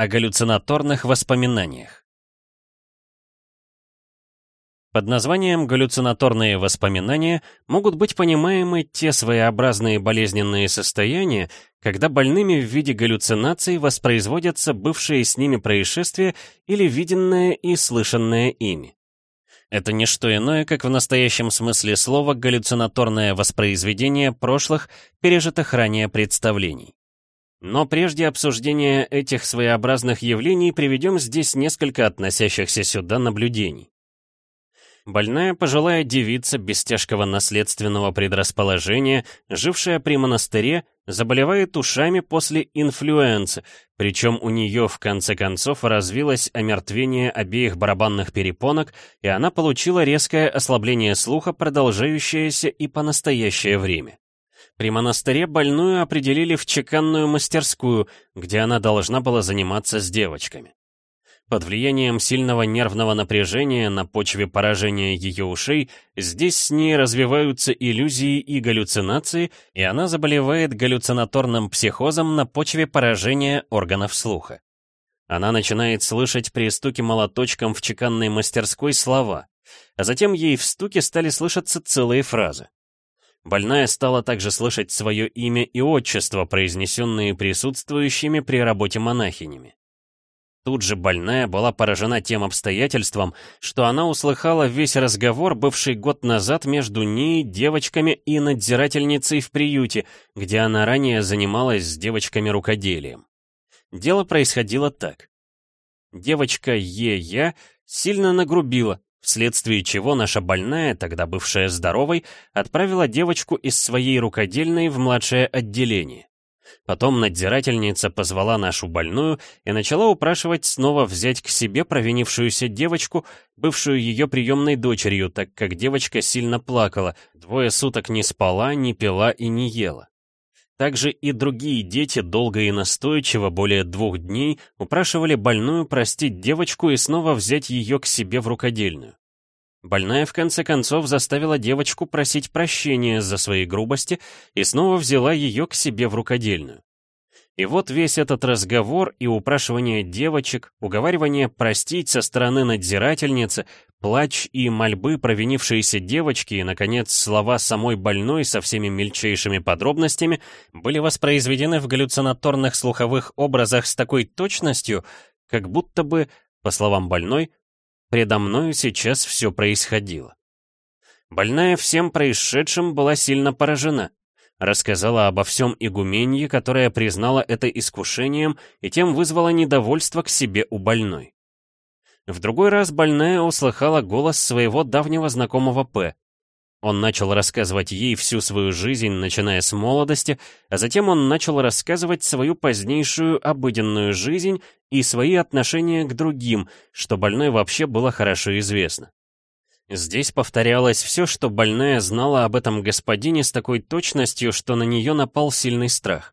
О галлюцинаторных воспоминаниях. Под названием галлюцинаторные воспоминания могут быть понимаемы те своеобразные болезненные состояния, когда больными в виде галлюцинаций воспроизводятся бывшие с ними происшествия или виденное и слышанное ими. Это не что иное, как в настоящем смысле слова галлюцинаторное воспроизведение прошлых, пережитых ранее представлений. Но прежде обсуждения этих своеобразных явлений приведем здесь несколько относящихся сюда наблюдений. Больная пожилая девица без тяжкого наследственного предрасположения, жившая при монастыре, заболевает ушами после инфлюенции, причем у нее в конце концов развилось омертвение обеих барабанных перепонок, и она получила резкое ослабление слуха, продолжающееся и по настоящее время. При монастыре больную определили в чеканную мастерскую, где она должна была заниматься с девочками. Под влиянием сильного нервного напряжения на почве поражения ее ушей здесь с ней развиваются иллюзии и галлюцинации, и она заболевает галлюцинаторным психозом на почве поражения органов слуха. Она начинает слышать при стуке молоточком в чеканной мастерской слова, а затем ей в стуке стали слышаться целые фразы. Больная стала также слышать свое имя и отчество, произнесенные присутствующими при работе монахинями. Тут же больная была поражена тем обстоятельством, что она услыхала весь разговор, бывший год назад между ней, девочками и надзирательницей в приюте, где она ранее занималась с девочками рукоделием. Дело происходило так. Девочка Е.Я. сильно нагрубила, вследствие чего наша больная, тогда бывшая здоровой, отправила девочку из своей рукодельной в младшее отделение. Потом надзирательница позвала нашу больную и начала упрашивать снова взять к себе провинившуюся девочку, бывшую ее приемной дочерью, так как девочка сильно плакала, двое суток не спала, не пила и не ела. Также и другие дети долго и настойчиво, более двух дней, упрашивали больную простить девочку и снова взять ее к себе в рукодельную. Больная в конце концов заставила девочку просить прощения за свои грубости и снова взяла ее к себе в рукодельную. И вот весь этот разговор и упрашивание девочек, уговаривание простить со стороны надзирательницы, плач и мольбы провинившейся девочки и, наконец, слова самой больной со всеми мельчайшими подробностями были воспроизведены в галлюцинаторных слуховых образах с такой точностью, как будто бы, по словам больной, предо мною сейчас все происходило. Больная всем происшедшим была сильно поражена. Рассказала обо всем игуменье, которая признала это искушением и тем вызвала недовольство к себе у больной. В другой раз больная услыхала голос своего давнего знакомого П. Он начал рассказывать ей всю свою жизнь, начиная с молодости, а затем он начал рассказывать свою позднейшую обыденную жизнь и свои отношения к другим, что больной вообще было хорошо известно. Здесь повторялось все, что больная знала об этом господине с такой точностью, что на нее напал сильный страх.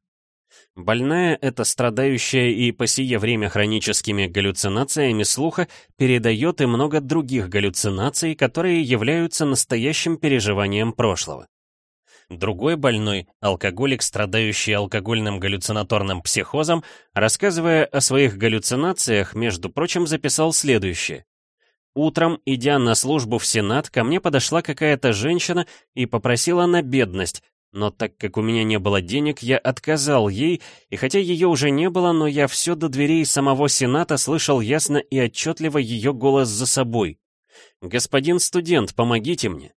Больная, эта страдающая и по сие время хроническими галлюцинациями слуха, передает и много других галлюцинаций, которые являются настоящим переживанием прошлого. Другой больной, алкоголик, страдающий алкогольным галлюцинаторным психозом, рассказывая о своих галлюцинациях, между прочим, записал следующее. Утром, идя на службу в Сенат, ко мне подошла какая-то женщина и попросила на бедность, но так как у меня не было денег, я отказал ей, и хотя ее уже не было, но я все до дверей самого Сената слышал ясно и отчетливо ее голос за собой. «Господин студент, помогите мне!»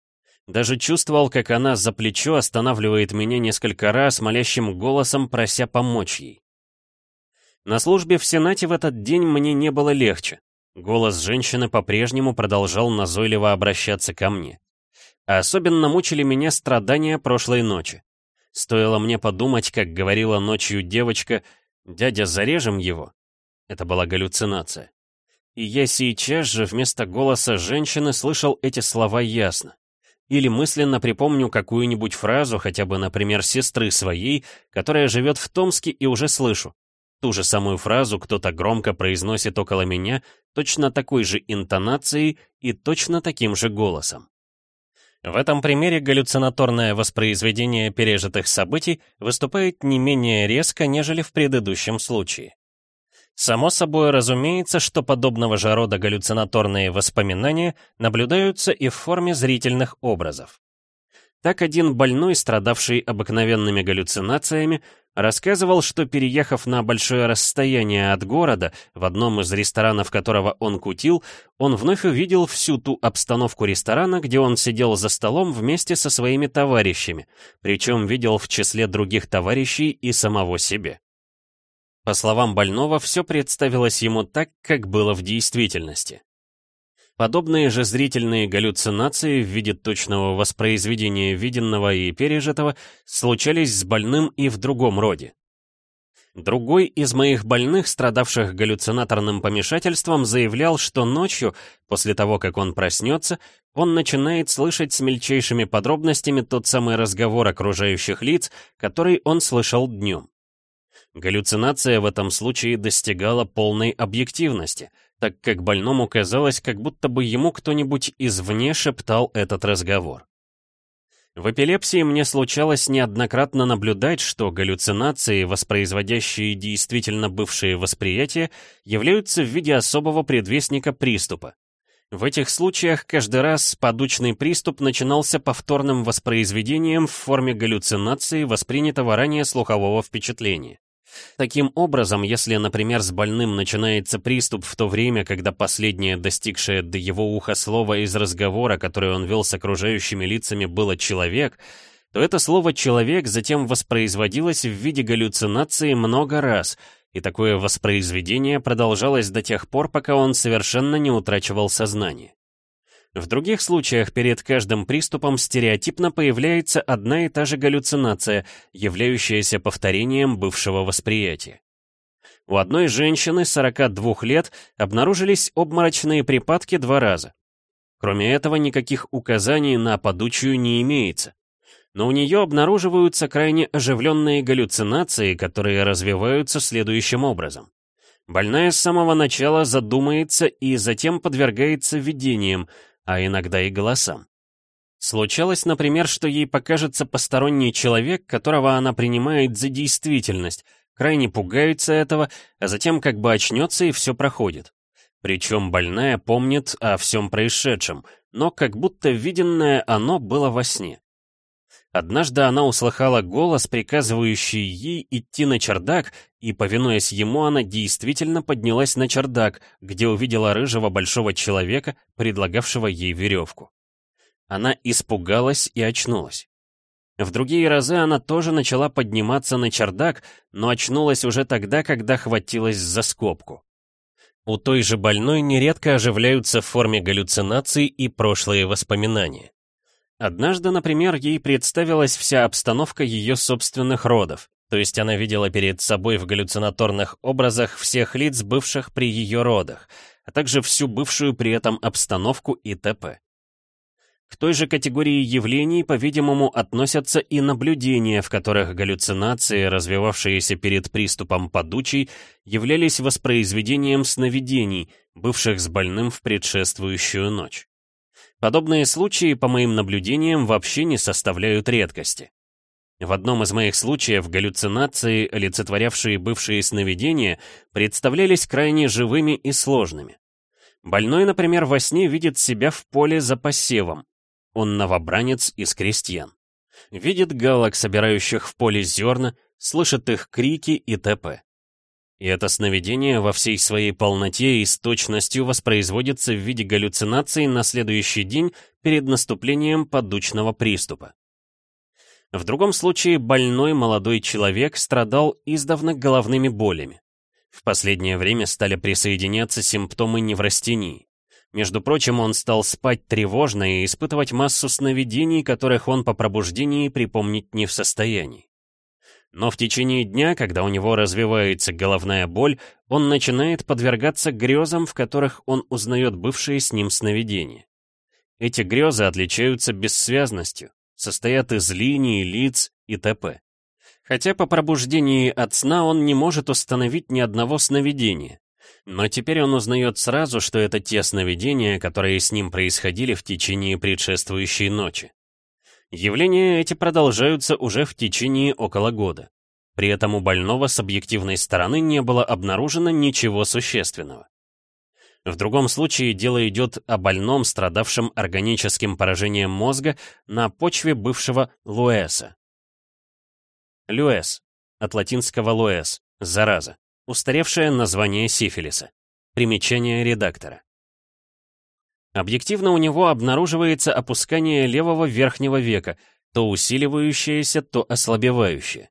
Даже чувствовал, как она за плечо останавливает меня несколько раз, молящим голосом прося помочь ей. На службе в Сенате в этот день мне не было легче. Голос женщины по-прежнему продолжал назойливо обращаться ко мне. А особенно мучили меня страдания прошлой ночи. Стоило мне подумать, как говорила ночью девочка, «Дядя, зарежем его». Это была галлюцинация. И я сейчас же вместо голоса женщины слышал эти слова ясно. Или мысленно припомню какую-нибудь фразу, хотя бы, например, сестры своей, которая живет в Томске, и уже слышу. Ту же самую фразу кто-то громко произносит около меня, точно такой же интонацией и точно таким же голосом. В этом примере галлюцинаторное воспроизведение пережитых событий выступает не менее резко, нежели в предыдущем случае. Само собой разумеется, что подобного же рода галлюцинаторные воспоминания наблюдаются и в форме зрительных образов. Так один больной, страдавший обыкновенными галлюцинациями, рассказывал, что переехав на большое расстояние от города, в одном из ресторанов которого он кутил, он вновь увидел всю ту обстановку ресторана, где он сидел за столом вместе со своими товарищами, причем видел в числе других товарищей и самого себе. По словам больного, все представилось ему так, как было в действительности. Подобные же зрительные галлюцинации в виде точного воспроизведения виденного и пережитого случались с больным и в другом роде. Другой из моих больных, страдавших галлюцинаторным помешательством, заявлял, что ночью, после того, как он проснется, он начинает слышать с мельчайшими подробностями тот самый разговор окружающих лиц, который он слышал днем. Галлюцинация в этом случае достигала полной объективности, так как больному казалось, как будто бы ему кто-нибудь извне шептал этот разговор. В эпилепсии мне случалось неоднократно наблюдать, что галлюцинации, воспроизводящие действительно бывшие восприятия, являются в виде особого предвестника приступа. В этих случаях каждый раз подучный приступ начинался повторным воспроизведением в форме галлюцинации воспринятого ранее слухового впечатления. Таким образом, если, например, с больным начинается приступ в то время, когда последнее достигшее до его уха слово из разговора, который он вел с окружающими лицами, было «человек», то это слово «человек» затем воспроизводилось в виде галлюцинации много раз, и такое воспроизведение продолжалось до тех пор, пока он совершенно не утрачивал сознание. В других случаях перед каждым приступом стереотипно появляется одна и та же галлюцинация, являющаяся повторением бывшего восприятия. У одной женщины 42 лет обнаружились обморочные припадки два раза. Кроме этого, никаких указаний на подучую не имеется. Но у нее обнаруживаются крайне оживленные галлюцинации, которые развиваются следующим образом. Больная с самого начала задумается и затем подвергается видениям, а иногда и голосам. Случалось, например, что ей покажется посторонний человек, которого она принимает за действительность, крайне пугается этого, а затем как бы очнется и все проходит. Причем больная помнит о всем происшедшем, но как будто виденное оно было во сне. Однажды она услыхала голос, приказывающий ей идти на чердак, и, повинуясь ему, она действительно поднялась на чердак, где увидела рыжего большого человека, предлагавшего ей веревку. Она испугалась и очнулась. В другие разы она тоже начала подниматься на чердак, но очнулась уже тогда, когда хватилась за скобку. У той же больной нередко оживляются в форме галлюцинаций и прошлые воспоминания. Однажды, например, ей представилась вся обстановка ее собственных родов, то есть она видела перед собой в галлюцинаторных образах всех лиц, бывших при ее родах, а также всю бывшую при этом обстановку и т.п. К той же категории явлений, по-видимому, относятся и наблюдения, в которых галлюцинации, развивавшиеся перед приступом подучей, являлись воспроизведением сновидений, бывших с больным в предшествующую ночь. Подобные случаи, по моим наблюдениям, вообще не составляют редкости. В одном из моих случаев галлюцинации, олицетворявшие бывшие сновидения, представлялись крайне живыми и сложными. Больной, например, во сне видит себя в поле за посевом. Он новобранец из крестьян. Видит галок, собирающих в поле зерна, слышит их крики и т.п. И это сновидение во всей своей полноте и с точностью воспроизводится в виде галлюцинаций на следующий день перед наступлением подучного приступа. В другом случае больной молодой человек страдал издавна головными болями. В последнее время стали присоединяться симптомы неврастении. Между прочим, он стал спать тревожно и испытывать массу сновидений, которых он по пробуждении припомнить не в состоянии. Но в течение дня, когда у него развивается головная боль, он начинает подвергаться грезам, в которых он узнает бывшие с ним сновидения. Эти грезы отличаются бессвязностью, состоят из линий, лиц и т.п. Хотя по пробуждении от сна он не может установить ни одного сновидения. Но теперь он узнает сразу, что это те сновидения, которые с ним происходили в течение предшествующей ночи. Явления эти продолжаются уже в течение около года. При этом у больного с объективной стороны не было обнаружено ничего существенного. В другом случае дело идет о больном, страдавшем органическим поражением мозга на почве бывшего Луэса. Люэс, от латинского луэс, зараза, устаревшее название сифилиса. Примечание редактора. Объективно у него обнаруживается опускание левого верхнего века, то усиливающееся, то ослабевающее.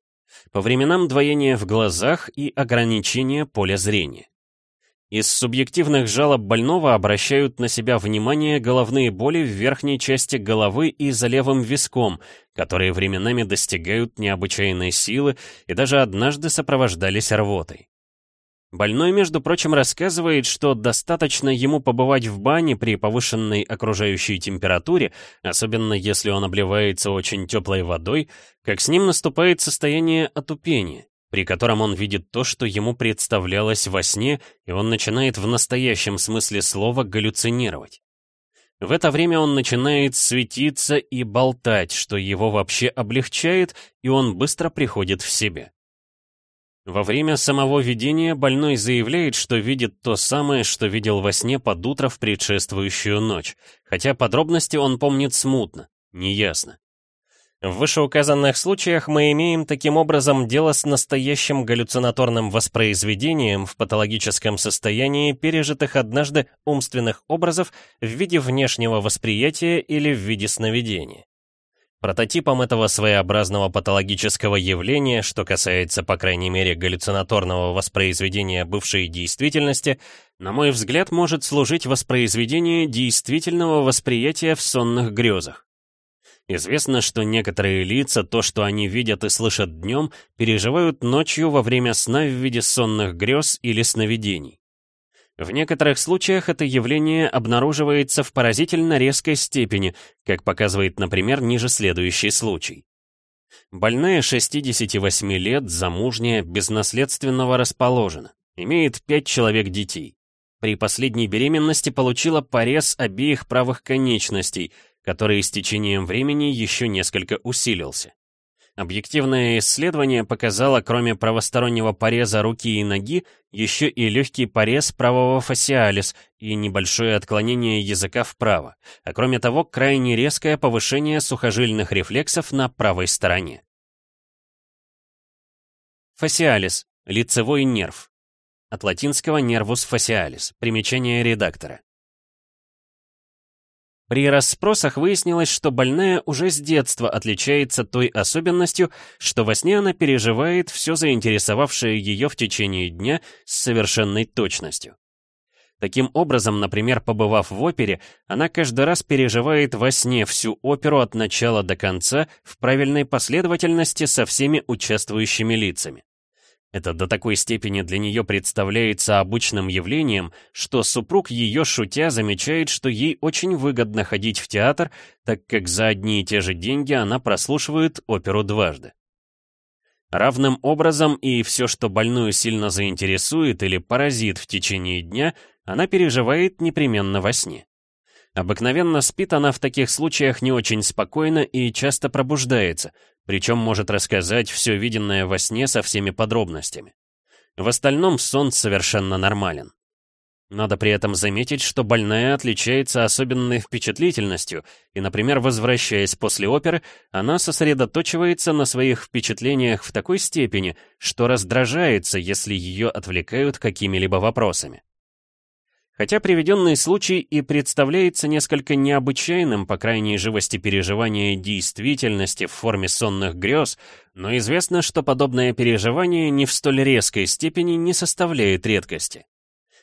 По временам двоение в глазах и ограничение поля зрения. Из субъективных жалоб больного обращают на себя внимание головные боли в верхней части головы и за левым виском, которые временами достигают необычайной силы и даже однажды сопровождались рвотой. Больной, между прочим, рассказывает, что достаточно ему побывать в бане при повышенной окружающей температуре, особенно если он обливается очень теплой водой, как с ним наступает состояние отупения, при котором он видит то, что ему представлялось во сне, и он начинает в настоящем смысле слова галлюцинировать. В это время он начинает светиться и болтать, что его вообще облегчает, и он быстро приходит в себя. Во время самого видения больной заявляет, что видит то самое, что видел во сне под утро в предшествующую ночь, хотя подробности он помнит смутно, неясно. В вышеуказанных случаях мы имеем таким образом дело с настоящим галлюцинаторным воспроизведением в патологическом состоянии пережитых однажды умственных образов в виде внешнего восприятия или в виде сновидения. Прототипом этого своеобразного патологического явления, что касается, по крайней мере, галлюцинаторного воспроизведения бывшей действительности, на мой взгляд, может служить воспроизведение действительного восприятия в сонных грезах. Известно, что некоторые лица то, что они видят и слышат днем, переживают ночью во время сна в виде сонных грез или сновидений. В некоторых случаях это явление обнаруживается в поразительно резкой степени, как показывает, например, ниже следующий случай. Больная 68 лет, замужняя, без наследственного расположена, имеет 5 человек детей. При последней беременности получила порез обеих правых конечностей, который с течением времени еще несколько усилился. Объективное исследование показало, кроме правостороннего пореза руки и ноги, еще и легкий порез правого фасиалис и небольшое отклонение языка вправо, а кроме того, крайне резкое повышение сухожильных рефлексов на правой стороне. Фасиалис – лицевой нерв. От латинского nervus facialis, примечание редактора. При расспросах выяснилось, что больная уже с детства отличается той особенностью, что во сне она переживает все заинтересовавшее ее в течение дня с совершенной точностью. Таким образом, например, побывав в опере, она каждый раз переживает во сне всю оперу от начала до конца в правильной последовательности со всеми участвующими лицами. Это до такой степени для нее представляется обычным явлением, что супруг ее, шутя, замечает, что ей очень выгодно ходить в театр, так как за одни и те же деньги она прослушивает оперу дважды. Равным образом и все, что больную сильно заинтересует или поразит в течение дня, она переживает непременно во сне. Обыкновенно спит она в таких случаях не очень спокойно и часто пробуждается, причем может рассказать все виденное во сне со всеми подробностями. В остальном сон совершенно нормален. Надо при этом заметить, что больная отличается особенной впечатлительностью, и, например, возвращаясь после оперы, она сосредоточивается на своих впечатлениях в такой степени, что раздражается, если ее отвлекают какими-либо вопросами. Хотя приведенный случай и представляется несколько необычайным по крайней живости переживания действительности в форме сонных грез, но известно, что подобное переживание не в столь резкой степени не составляет редкости.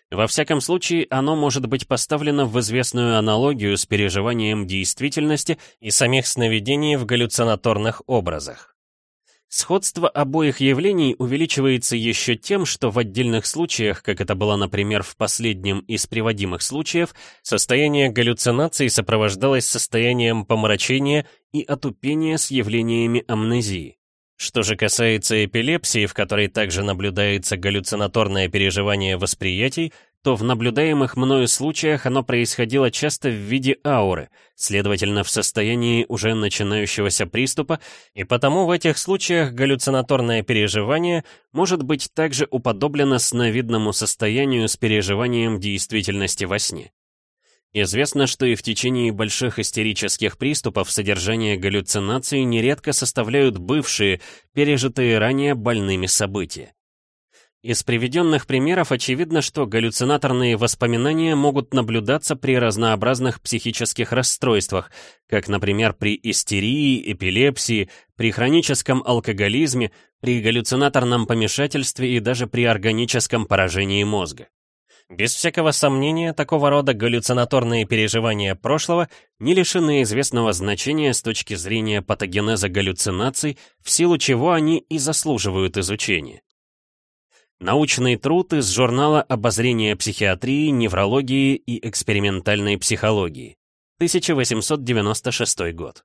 Во всяком случае, оно может быть поставлено в известную аналогию с переживанием действительности и самих сновидений в галлюцинаторных образах. Сходство обоих явлений увеличивается еще тем, что в отдельных случаях, как это было, например, в последнем из приводимых случаев, состояние галлюцинаций сопровождалось состоянием помрачения и отупения с явлениями амнезии. Что же касается эпилепсии, в которой также наблюдается галлюцинаторное переживание восприятий, то в наблюдаемых мною случаях оно происходило часто в виде ауры, следовательно, в состоянии уже начинающегося приступа, и потому в этих случаях галлюцинаторное переживание может быть также уподоблено сновидному состоянию с переживанием действительности во сне. Известно, что и в течение больших истерических приступов содержание галлюцинаций нередко составляют бывшие, пережитые ранее больными события. Из приведенных примеров очевидно, что галлюцинаторные воспоминания могут наблюдаться при разнообразных психических расстройствах, как, например, при истерии, эпилепсии, при хроническом алкоголизме, при галлюцинаторном помешательстве и даже при органическом поражении мозга. Без всякого сомнения, такого рода галлюцинаторные переживания прошлого не лишены известного значения с точки зрения патогенеза галлюцинаций, в силу чего они и заслуживают изучения. Научный труд из журнала «Обозрение психиатрии, неврологии и экспериментальной психологии», 1896 год.